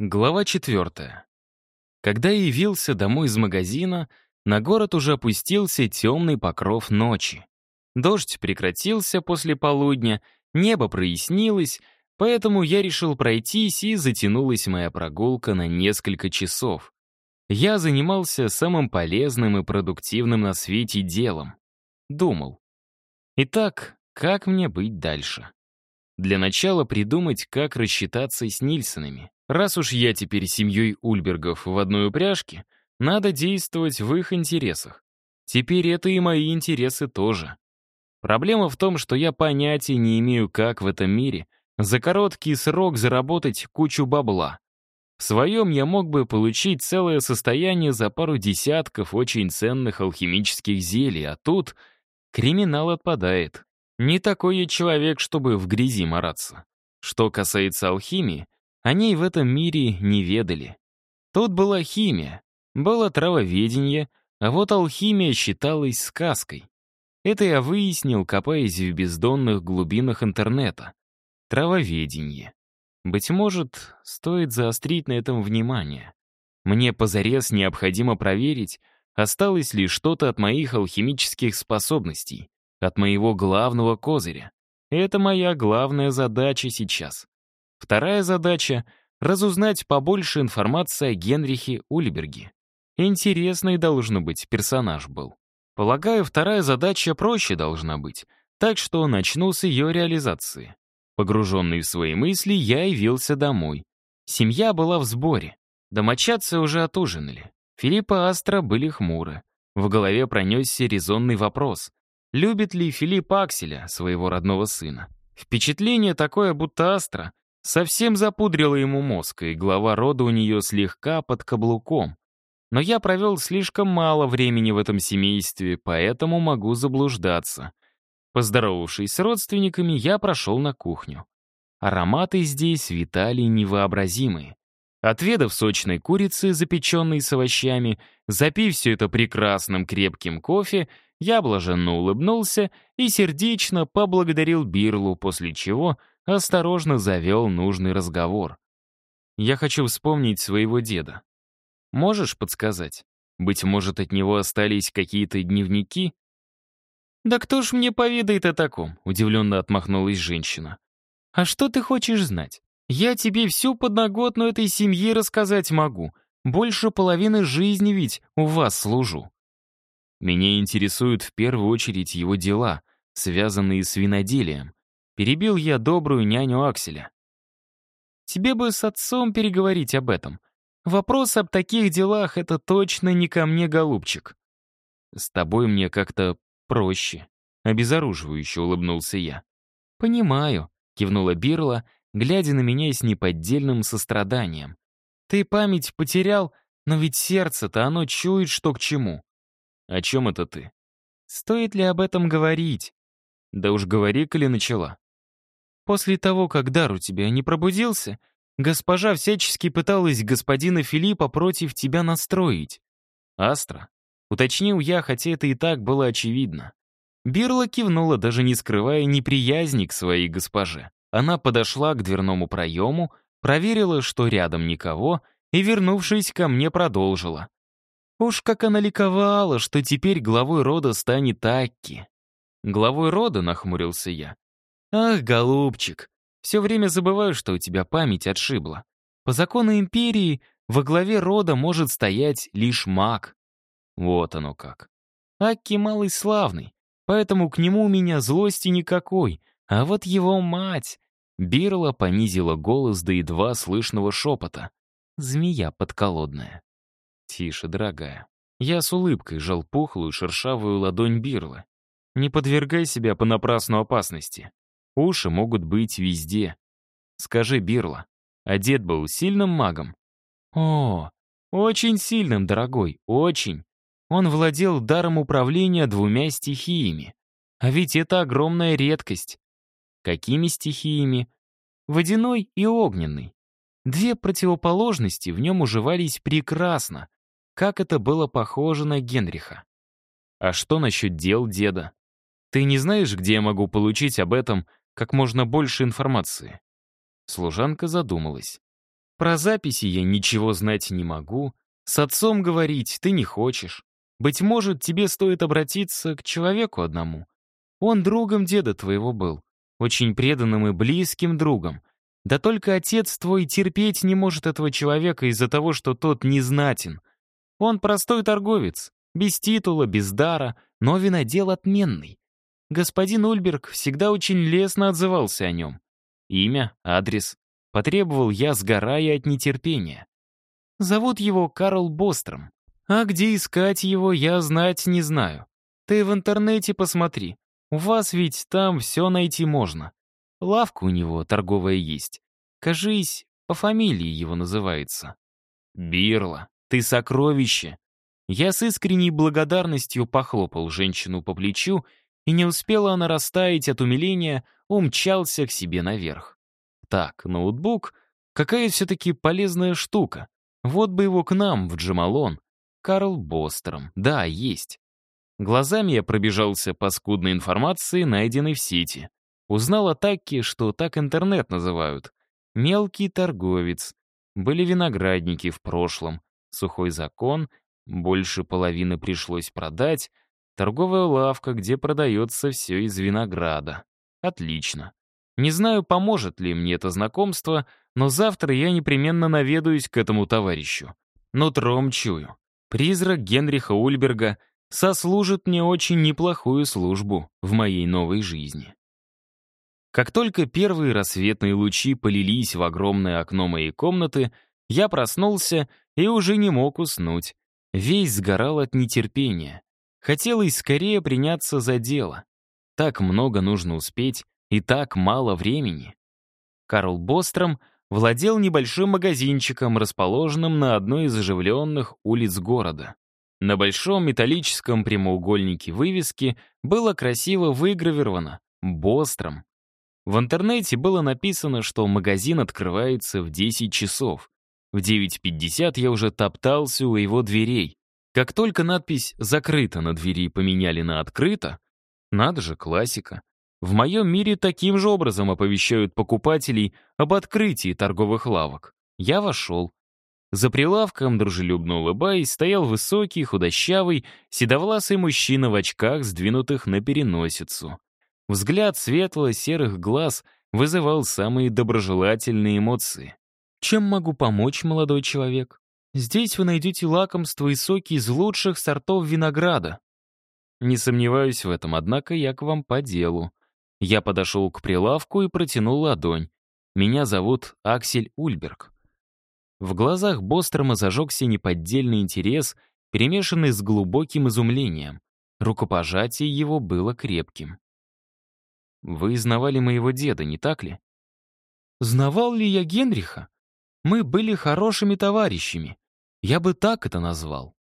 Глава четвертая. Когда я явился домой из магазина, на город уже опустился темный покров ночи. Дождь прекратился после полудня, небо прояснилось, поэтому я решил пройтись, и затянулась моя прогулка на несколько часов. Я занимался самым полезным и продуктивным на свете делом. Думал. Итак, как мне быть дальше? Для начала придумать, как рассчитаться с Нильсонами. Раз уж я теперь семьей Ульбергов в одной упряжке, надо действовать в их интересах. Теперь это и мои интересы тоже. Проблема в том, что я понятия не имею, как в этом мире за короткий срок заработать кучу бабла. В своем я мог бы получить целое состояние за пару десятков очень ценных алхимических зелий, а тут криминал отпадает. Не такой я человек, чтобы в грязи мараться. Что касается алхимии, о ней в этом мире не ведали. Тут была химия, было травоведение, а вот алхимия считалась сказкой. Это я выяснил, копаясь в бездонных глубинах интернета. Травоведение. Быть может, стоит заострить на этом внимание. Мне позарез необходимо проверить, осталось ли что-то от моих алхимических способностей, от моего главного козыря. Это моя главная задача сейчас. Вторая задача — разузнать побольше информации о Генрихе Ульберге. Интересный, должно быть, персонаж был. Полагаю, вторая задача проще должна быть, так что начну с ее реализации. Погруженный в свои мысли, я явился домой. Семья была в сборе. Домочадцы уже отужинали. Филипп и Астра были хмуры. В голове пронесся резонный вопрос. Любит ли Филипп Акселя, своего родного сына? Впечатление такое, будто Астра Совсем запудрила ему мозг, и глава рода у нее слегка под каблуком. Но я провел слишком мало времени в этом семействе, поэтому могу заблуждаться. Поздоровавшись с родственниками, я прошел на кухню. Ароматы здесь витали невообразимые. Отведав сочной курицы, запеченной с овощами, запив все это прекрасным крепким кофе, я блаженно улыбнулся и сердечно поблагодарил Бирлу, после чего осторожно завел нужный разговор. «Я хочу вспомнить своего деда. Можешь подсказать? Быть может, от него остались какие-то дневники?» «Да кто ж мне поведает о таком?» — удивленно отмахнулась женщина. «А что ты хочешь знать? Я тебе всю подноготную этой семьи рассказать могу. Больше половины жизни ведь у вас служу». Меня интересуют в первую очередь его дела, связанные с виноделием. Перебил я добрую няню Акселя. Тебе бы с отцом переговорить об этом. Вопрос об таких делах — это точно не ко мне, голубчик. С тобой мне как-то проще. Обезоруживающе улыбнулся я. Понимаю, кивнула Бирла, глядя на меня с неподдельным состраданием. Ты память потерял, но ведь сердце-то оно чует, что к чему. О чем это ты? Стоит ли об этом говорить? Да уж говори-ка ли начала. После того, как дар у тебя не пробудился, госпожа всячески пыталась господина Филиппа против тебя настроить. Астра, уточнил я, хотя это и так было очевидно. Бирла кивнула, даже не скрывая неприязни к своей госпоже. Она подошла к дверному проему, проверила, что рядом никого, и, вернувшись ко мне, продолжила. Уж как она ликовала, что теперь главой рода станет Акки. Главой рода, нахмурился я. «Ах, голубчик, все время забываю, что у тебя память отшибла. По закону империи во главе рода может стоять лишь маг. Вот оно как. Акки малый славный, поэтому к нему у меня злости никакой, а вот его мать...» Бирла понизила голос до едва слышного шепота. «Змея подколодная». «Тише, дорогая». Я с улыбкой жал пухлую шершавую ладонь Бирлы. «Не подвергай себя понапрасну опасности. Уши могут быть везде. Скажи, Бирла, а дед был сильным магом? О, очень сильным, дорогой, очень. Он владел даром управления двумя стихиями. А ведь это огромная редкость. Какими стихиями? Водяной и огненный. Две противоположности в нем уживались прекрасно, как это было похоже на Генриха. А что насчет дел деда? Ты не знаешь, где я могу получить об этом как можно больше информации. Служанка задумалась. Про записи я ничего знать не могу. С отцом говорить ты не хочешь. Быть может, тебе стоит обратиться к человеку одному. Он другом деда твоего был, очень преданным и близким другом. Да только отец твой терпеть не может этого человека из-за того, что тот незнатен. Он простой торговец, без титула, без дара, но винодел отменный. Господин Ульберг всегда очень лестно отзывался о нем. Имя, адрес. Потребовал я, сгорая от нетерпения. Зовут его Карл Бостром. А где искать его, я знать не знаю. Ты в интернете посмотри. У вас ведь там все найти можно. Лавка у него торговая есть. Кажись, по фамилии его называется. Бирла, ты сокровище. Я с искренней благодарностью похлопал женщину по плечу, и не успела она растаять от умиления, умчался к себе наверх. Так, ноутбук — какая все-таки полезная штука. Вот бы его к нам, в Джамалон. Карл Бостером. Да, есть. Глазами я пробежался по скудной информации, найденной в сети. Узнал о Такке, что так интернет называют. Мелкий торговец. Были виноградники в прошлом. Сухой закон. Больше половины пришлось продать. Торговая лавка, где продается все из винограда. Отлично. Не знаю, поможет ли мне это знакомство, но завтра я непременно наведаюсь к этому товарищу. Нутром чую. Призрак Генриха Ульберга сослужит мне очень неплохую службу в моей новой жизни. Как только первые рассветные лучи полились в огромное окно моей комнаты, я проснулся и уже не мог уснуть. Весь сгорал от нетерпения. Хотелось скорее приняться за дело. Так много нужно успеть и так мало времени. Карл Бостром владел небольшим магазинчиком, расположенным на одной из оживленных улиц города. На большом металлическом прямоугольнике вывески было красиво выгравировано «Бостром». В интернете было написано, что магазин открывается в 10 часов. В 9.50 я уже топтался у его дверей. Как только надпись «Закрыто» на двери поменяли на «Открыто», надо же, классика. В моем мире таким же образом оповещают покупателей об открытии торговых лавок. Я вошел. За прилавком, дружелюбно улыбаясь, стоял высокий, худощавый, седовласый мужчина в очках, сдвинутых на переносицу. Взгляд светло-серых глаз вызывал самые доброжелательные эмоции. «Чем могу помочь, молодой человек? Здесь вы найдете лакомство и соки из лучших сортов винограда». Не сомневаюсь в этом, однако я к вам по делу. Я подошел к прилавку и протянул ладонь. Меня зовут Аксель Ульберг. В глазах Бострома зажегся неподдельный интерес, перемешанный с глубоким изумлением. Рукопожатие его было крепким. «Вы знавали моего деда, не так ли?» «Знавал ли я Генриха? Мы были хорошими товарищами. Я бы так это назвал».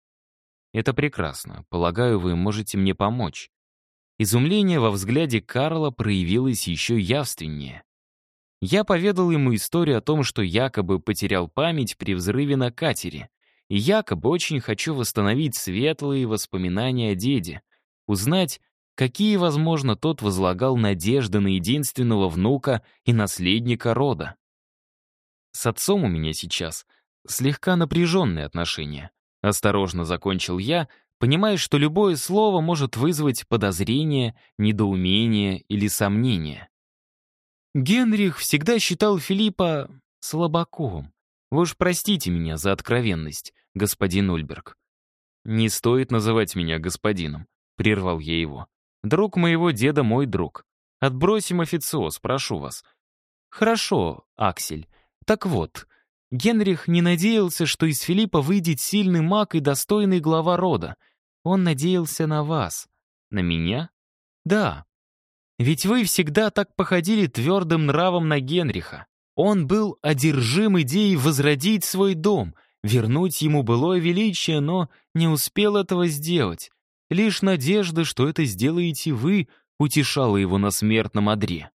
«Это прекрасно. Полагаю, вы можете мне помочь». Изумление во взгляде Карла проявилось еще явственнее. Я поведал ему историю о том, что якобы потерял память при взрыве на катере, и якобы очень хочу восстановить светлые воспоминания о деде, узнать, какие, возможно, тот возлагал надежды на единственного внука и наследника рода. С отцом у меня сейчас слегка напряженные отношения. Осторожно закончил я, понимая, что любое слово может вызвать подозрение, недоумение или сомнение. Генрих всегда считал Филиппа слабаком. Вы уж простите меня за откровенность, господин Ульберг. «Не стоит называть меня господином», — прервал я его. «Друг моего деда мой друг. Отбросим официоз, прошу вас». «Хорошо, Аксель. Так вот, Генрих не надеялся, что из Филиппа выйдет сильный маг и достойный глава рода. Он надеялся на вас. На меня? Да, ведь вы всегда так походили твердым нравом на Генриха. Он был одержим идеей возродить свой дом, вернуть ему былое величие, но не успел этого сделать. Лишь надежда, что это сделаете вы, утешала его на смертном одре.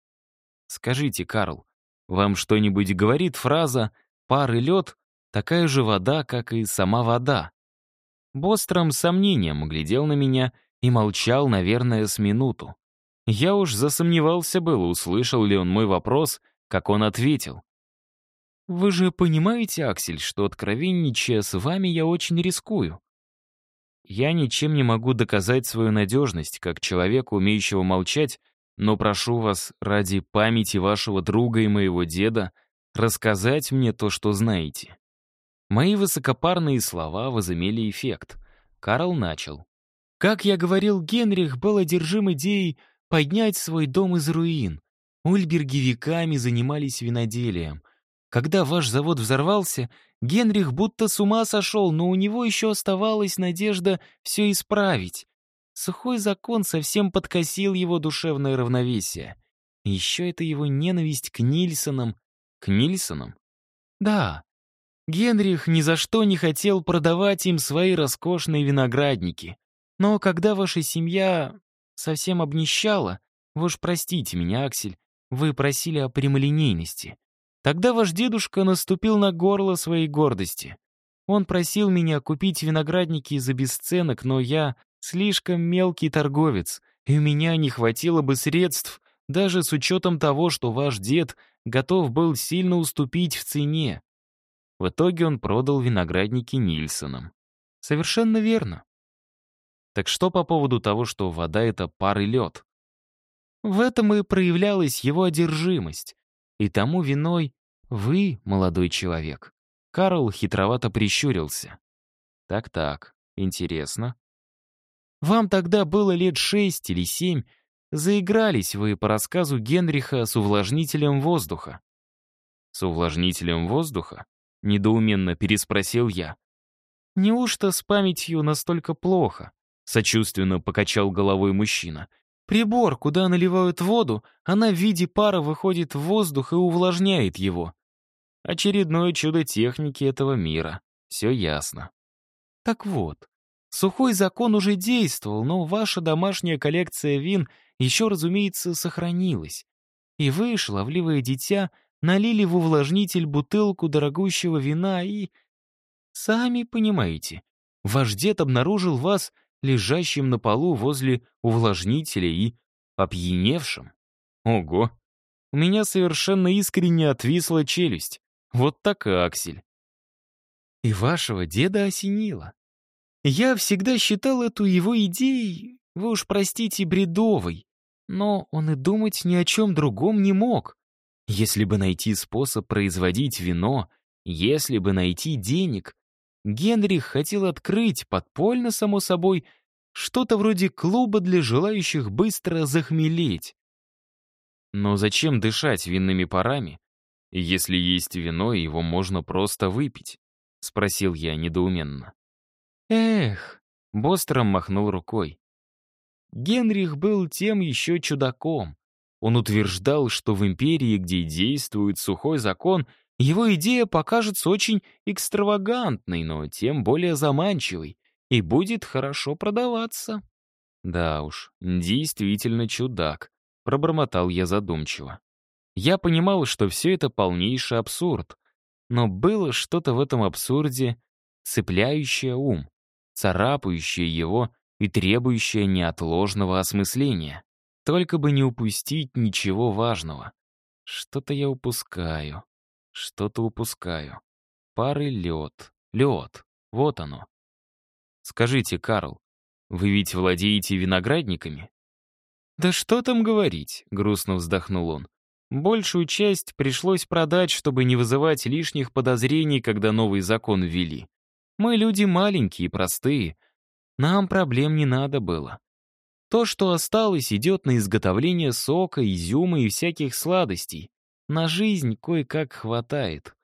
Скажите, Карл, вам что-нибудь говорит фраза «пар и лед» такая же вода, как и сама вода? Бостром сомнением глядел на меня и молчал, наверное, с минуту. Я уж засомневался было, услышал ли он мой вопрос, как он ответил. Вы же понимаете, Аксель, что откровенничая с вами я очень рискую. Я ничем не могу доказать свою надежность, как человека, умеющего молчать, но прошу вас ради памяти вашего друга и моего деда рассказать мне то, что знаете. Мои высокопарные слова возымели эффект. Карл начал. Как я говорил, Генрих был одержим идеей поднять свой дом из руин. Ульберги веками занимались виноделием. Когда ваш завод взорвался, Генрих будто с ума сошел, но у него еще оставалась надежда все исправить. Сухой закон совсем подкосил его душевное равновесие. еще это его ненависть к Нильсонам. К Нильсонам? Да. Генрих ни за что не хотел продавать им свои роскошные виноградники. Но когда ваша семья совсем обнищала, вы уж простите меня, Аксель, вы просили о прямолинейности. Тогда ваш дедушка наступил на горло своей гордости. Он просил меня купить виноградники за бесценок, но я слишком мелкий торговец, и у меня не хватило бы средств, даже с учетом того, что ваш дед готов был сильно уступить в цене. В итоге он продал виноградники Нильсонам. Совершенно верно. Так что по поводу того, что вода — это пар и лед? В этом и проявлялась его одержимость. И тому виной вы, молодой человек. Карл хитровато прищурился. Так-так, интересно. Вам тогда было лет шесть или семь. Заигрались вы по рассказу Генриха с увлажнителем воздуха. С увлажнителем воздуха? Недоуменно переспросил я. Неужто с памятью настолько плохо? Сочувственно покачал головой мужчина. Прибор, куда наливают воду, она в виде пара выходит в воздух и увлажняет его. Очередное чудо техники этого мира. Все ясно. Так вот, сухой закон уже действовал, но ваша домашняя коллекция вин еще, разумеется, сохранилась. И вы, шаловливое дитя, налили в увлажнитель бутылку дорогущего вина и... Сами понимаете, ваш дед обнаружил вас лежащим на полу возле увлажнителя и опьяневшим. Ого! У меня совершенно искренне отвисла челюсть. Вот так и Аксель. И вашего деда осенило. Я всегда считал эту его идеей, вы уж простите, бредовой. Но он и думать ни о чем другом не мог. Если бы найти способ производить вино, если бы найти денег, Генрих хотел открыть, подпольно, само собой, что-то вроде клуба для желающих быстро захмелеть. Но зачем дышать винными парами, если есть вино, его можно просто выпить? Спросил я недоуменно. Эх, Бостром махнул рукой. Генрих был тем еще чудаком. Он утверждал, что в империи, где действует сухой закон, его идея покажется очень экстравагантной, но тем более заманчивой, и будет хорошо продаваться. Да уж, действительно чудак, пробормотал я задумчиво. Я понимал, что все это полнейший абсурд, но было что-то в этом абсурде, цепляющее ум, царапающее его и требующее неотложного осмысления. Только бы не упустить ничего важного. Что-то я упускаю. Что-то упускаю. Пары лед. Лед. Вот оно. Скажите, Карл, вы ведь владеете виноградниками? Да что там говорить, грустно вздохнул он. Большую часть пришлось продать, чтобы не вызывать лишних подозрений, когда новый закон ввели. Мы люди маленькие и простые. Нам проблем не надо было. То, что осталось, идет на изготовление сока, изюма и всяких сладостей. На жизнь кое-как хватает.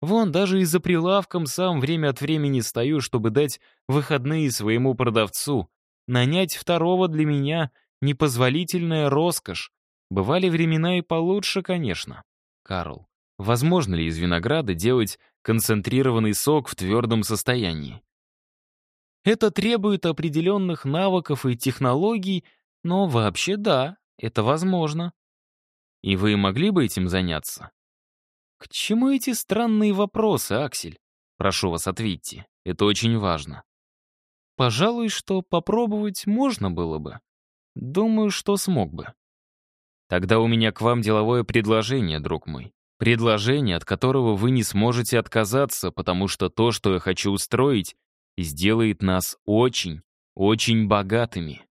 Вон, даже и за прилавком сам время от времени стою, чтобы дать выходные своему продавцу. Нанять второго для меня — непозволительная роскошь. Бывали времена и получше, конечно. Карл, возможно ли из винограда делать концентрированный сок в твердом состоянии? Это требует определенных навыков и технологий, но вообще да, это возможно. И вы могли бы этим заняться? К чему эти странные вопросы, Аксель? Прошу вас, ответьте. Это очень важно. Пожалуй, что попробовать можно было бы. Думаю, что смог бы. Тогда у меня к вам деловое предложение, друг мой. Предложение, от которого вы не сможете отказаться, потому что то, что я хочу устроить, сделает нас очень, очень богатыми.